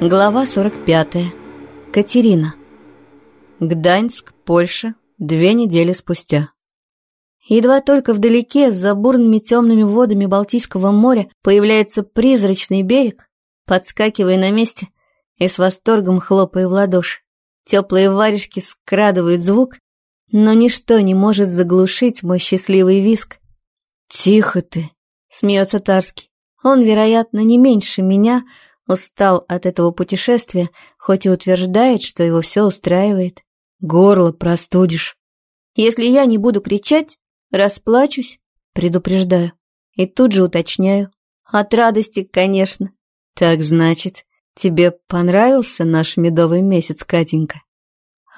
Глава 45. Катерина. Гданьск, Польша. Две недели спустя. Едва только вдалеке, за бурными темными водами Балтийского моря, появляется призрачный берег, подскакивая на месте и с восторгом хлопая в ладоши. Теплые варежки скрадывают звук, но ничто не может заглушить мой счастливый виск. «Тихо ты!» — смеется Тарский. Он, вероятно, не меньше меня устал от этого путешествия, хоть и утверждает, что его все устраивает. Горло простудишь. Если я не буду кричать, расплачусь, предупреждаю. И тут же уточняю. От радости, конечно. Так значит, тебе понравился наш медовый месяц, Катенька?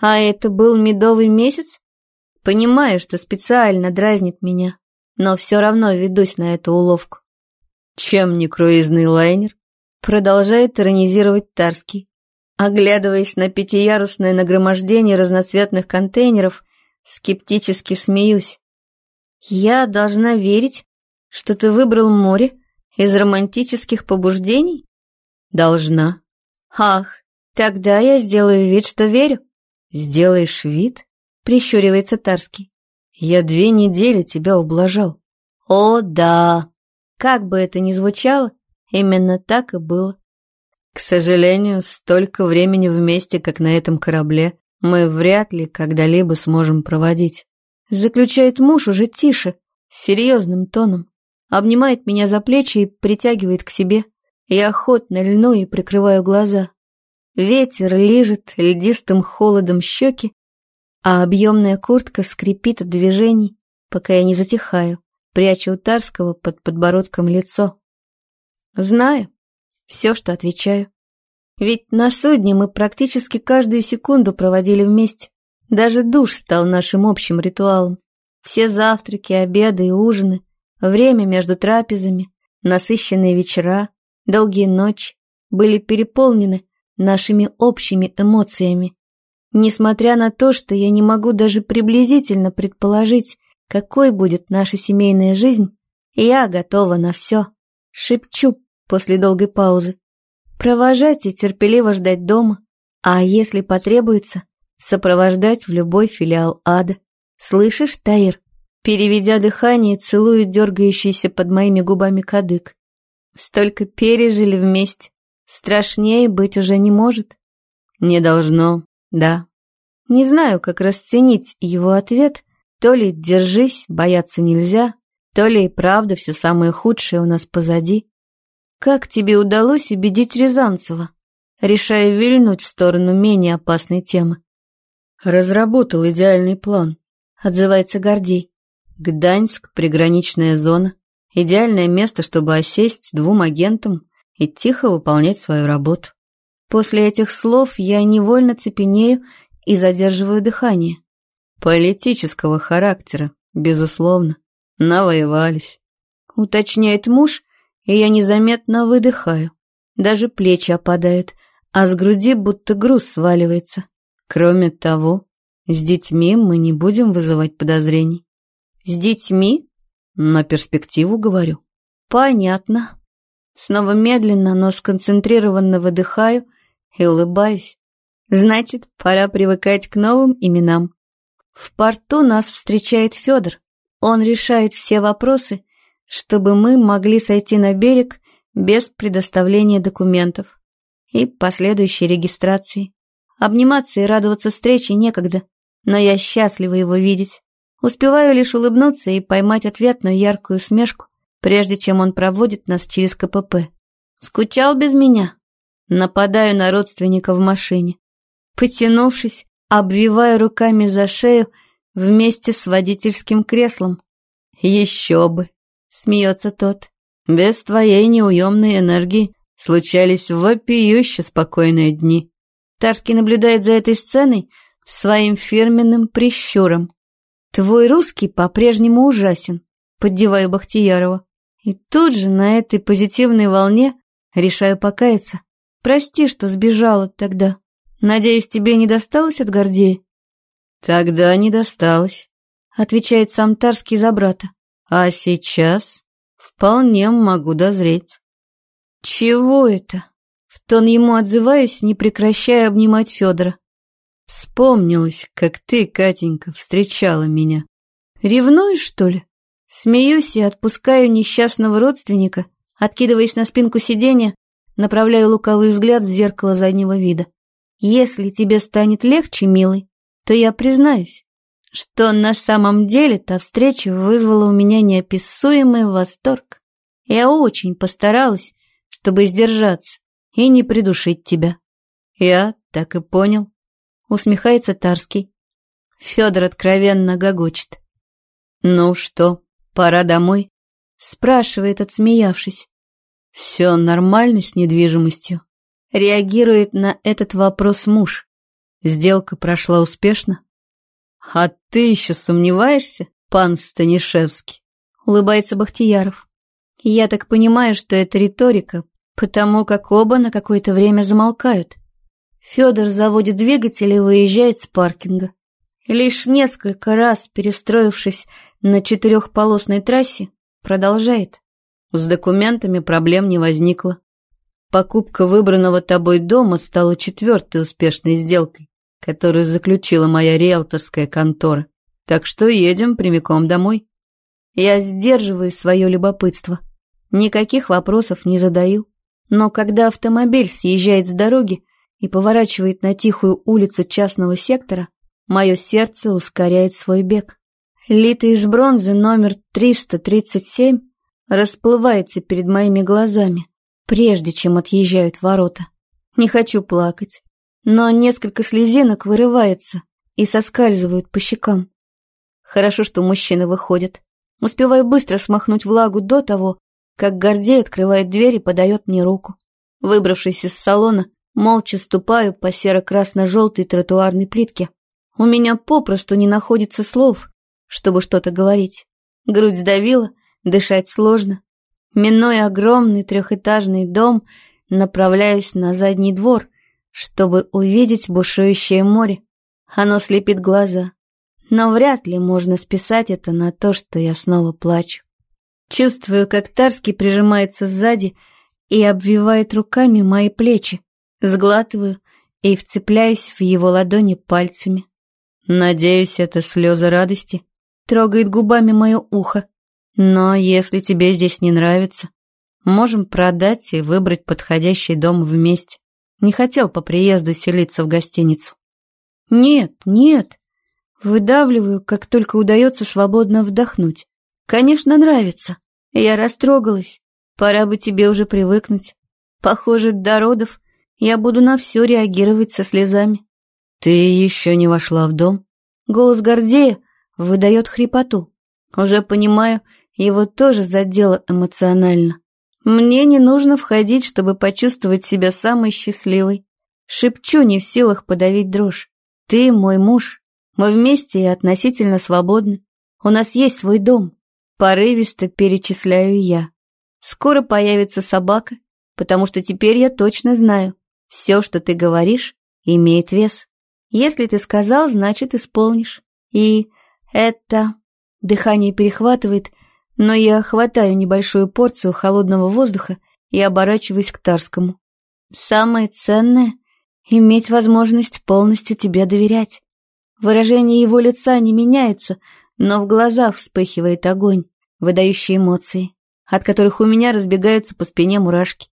А это был медовый месяц? Понимаю, что специально дразнит меня, но все равно ведусь на эту уловку. Чем не круизный лайнер? Продолжает иронизировать Тарский. Оглядываясь на пятиярусное нагромождение разноцветных контейнеров, скептически смеюсь. Я должна верить, что ты выбрал море из романтических побуждений? Должна. Ах, тогда я сделаю вид, что верю. Сделаешь вид? Прищуривается Тарский. Я две недели тебя ублажал. О, да, как бы это ни звучало, именно так и было. К сожалению, столько времени вместе, как на этом корабле, мы вряд ли когда-либо сможем проводить. Заключает муж уже тише, серьезным тоном. Обнимает меня за плечи и притягивает к себе. Я охотно льну и прикрываю глаза. Ветер лижет льдистым холодом щеки, а объемная куртка скрипит от движений, пока я не затихаю пряча у Тарского под подбородком лицо. Знаю все, что отвечаю. Ведь на судне мы практически каждую секунду проводили вместе. Даже душ стал нашим общим ритуалом. Все завтраки, обеды и ужины, время между трапезами, насыщенные вечера, долгие ночи были переполнены нашими общими эмоциями. Несмотря на то, что я не могу даже приблизительно предположить, какой будет наша семейная жизнь, я готова на все. Шепчу после долгой паузы. Провожать и терпеливо ждать дома, а если потребуется, сопровождать в любой филиал ада. Слышишь, Таир? Переведя дыхание, целую дергающийся под моими губами кадык. Столько пережили вместе. Страшнее быть уже не может. Не должно, да. Не знаю, как расценить его ответ, то ли держись, бояться нельзя, то ли и правда все самое худшее у нас позади. Как тебе удалось убедить Рязанцева? Решая вильнуть в сторону менее опасной темы. Разработал идеальный план, отзывается Гордей. Гданьск, приграничная зона. Идеальное место, чтобы осесть двум агентам и тихо выполнять свою работу. После этих слов я невольно цепенею и задерживаю дыхание. Политического характера, безусловно. Навоевались. Уточняет муж, и я незаметно выдыхаю. Даже плечи опадают, а с груди будто груз сваливается. Кроме того, с детьми мы не будем вызывать подозрений. С детьми? На перспективу говорю. Понятно. Снова медленно, но сконцентрированно выдыхаю и улыбаюсь. Значит, пора привыкать к новым именам. В порту нас встречает Федор. Он решает все вопросы, чтобы мы могли сойти на берег без предоставления документов и последующей регистрации. Обниматься и радоваться встрече некогда, но я счастлива его видеть. Успеваю лишь улыбнуться и поймать ответную яркую смешку, прежде чем он проводит нас через КПП. Скучал без меня? Нападаю на родственника в машине. Потянувшись, обвивая руками за шею вместе с водительским креслом. «Еще бы!» — смеется тот. «Без твоей неуемной энергии случались вопиюще спокойные дни». Тарский наблюдает за этой сценой своим фирменным прищуром. «Твой русский по-прежнему ужасен», — поддеваю Бахтиярова. И тут же на этой позитивной волне решаю покаяться. Прости, что сбежала тогда. Надеюсь, тебе не досталось от Гордея?» «Тогда не досталось», — отвечает сам Тарский за брата. «А сейчас вполне могу дозреть». «Чего это?» В тон ему отзываюсь, не прекращая обнимать Федора. Вспомнилось, как ты, Катенька, встречала меня. Ревнуешь, что ли? Смеюсь и отпускаю несчастного родственника, откидываясь на спинку сиденья, направляю луковый взгляд в зеркало заднего вида. Если тебе станет легче, милый, то я признаюсь, что на самом деле та встреча вызвала у меня неописуемый восторг. Я очень постаралась, чтобы сдержаться и не придушить тебя. Я так и понял. Усмехается Тарский. Федор откровенно гогочет. Ну что, пора домой? Спрашивает, отсмеявшись. Все нормально с недвижимостью? Реагирует на этот вопрос муж. Сделка прошла успешно? А ты еще сомневаешься, пан Станишевский? Улыбается Бахтияров. Я так понимаю, что это риторика, потому как оба на какое-то время замолкают. Федор заводит двигатель и выезжает с паркинга. Лишь несколько раз перестроившись на четырехполосной трассе, продолжает. С документами проблем не возникло. Покупка выбранного тобой дома стала четвертой успешной сделкой, которую заключила моя риэлторская контора. Так что едем прямиком домой. Я сдерживаю свое любопытство. Никаких вопросов не задаю. Но когда автомобиль съезжает с дороги и поворачивает на тихую улицу частного сектора, мое сердце ускоряет свой бег. Литый из бронзы номер 337 расплывается перед моими глазами, прежде чем отъезжают ворота. Не хочу плакать, но несколько слезинок вырывается и соскальзывают по щекам. Хорошо, что мужчина выходит. Успеваю быстро смахнуть влагу до того, как Гордей открывает дверь и подает мне руку. Выбравшись из салона, молча ступаю по серо-красно-желтой тротуарной плитке. У меня попросту не находится слов, чтобы что-то говорить. Грудь сдавила, Дышать сложно. Минуя огромный трехэтажный дом, направляюсь на задний двор, чтобы увидеть бушующее море. Оно слепит глаза. Но вряд ли можно списать это на то, что я снова плачу. Чувствую, как Тарский прижимается сзади и обвивает руками мои плечи. Сглатываю и вцепляюсь в его ладони пальцами. Надеюсь, это слезы радости. Трогает губами мое ухо. Но если тебе здесь не нравится, можем продать и выбрать подходящий дом вместе. Не хотел по приезду селиться в гостиницу. Нет, нет. Выдавливаю, как только удается свободно вдохнуть. Конечно, нравится. Я растрогалась. Пора бы тебе уже привыкнуть. Похоже, до родов я буду на все реагировать со слезами. Ты еще не вошла в дом? Голос Гордея выдает хрипоту. Уже понимаю, его тоже задело эмоционально. Мне не нужно входить, чтобы почувствовать себя самой счастливой. Шепчу, не в силах подавить дрожь. Ты мой муж. Мы вместе и относительно свободны. У нас есть свой дом. Порывисто перечисляю я. Скоро появится собака, потому что теперь я точно знаю. Все, что ты говоришь, имеет вес. Если ты сказал, значит исполнишь. И это... Дыхание перехватывает, но я хватаю небольшую порцию холодного воздуха и оборачиваюсь к Тарскому. Самое ценное — иметь возможность полностью тебе доверять. Выражение его лица не меняется, но в глазах вспыхивает огонь, выдающий эмоции, от которых у меня разбегаются по спине мурашки.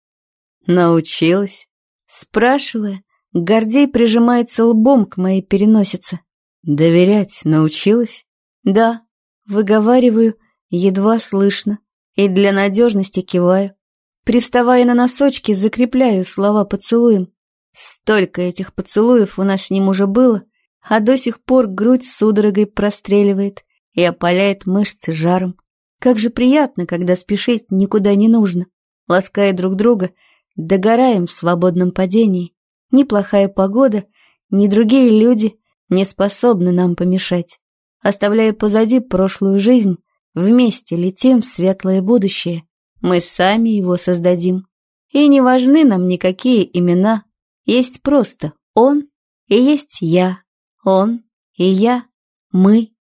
Научилась? Спрашивая, Гордей прижимается лбом к моей переносице. Доверять научилась? Да, выговариваю, едва слышно, и для надежности киваю. Приставая на носочки, закрепляю слова поцелуем. Столько этих поцелуев у нас с ним уже было, а до сих пор грудь судорогой простреливает и опаляет мышцы жаром. Как же приятно, когда спешить никуда не нужно. Лаская друг друга, догораем в свободном падении. Ни плохая погода, ни другие люди не способны нам помешать. Оставляя позади прошлую жизнь, Вместе летим в светлое будущее. Мы сами его создадим. И не важны нам никакие имена. Есть просто он и есть я. Он и я. Мы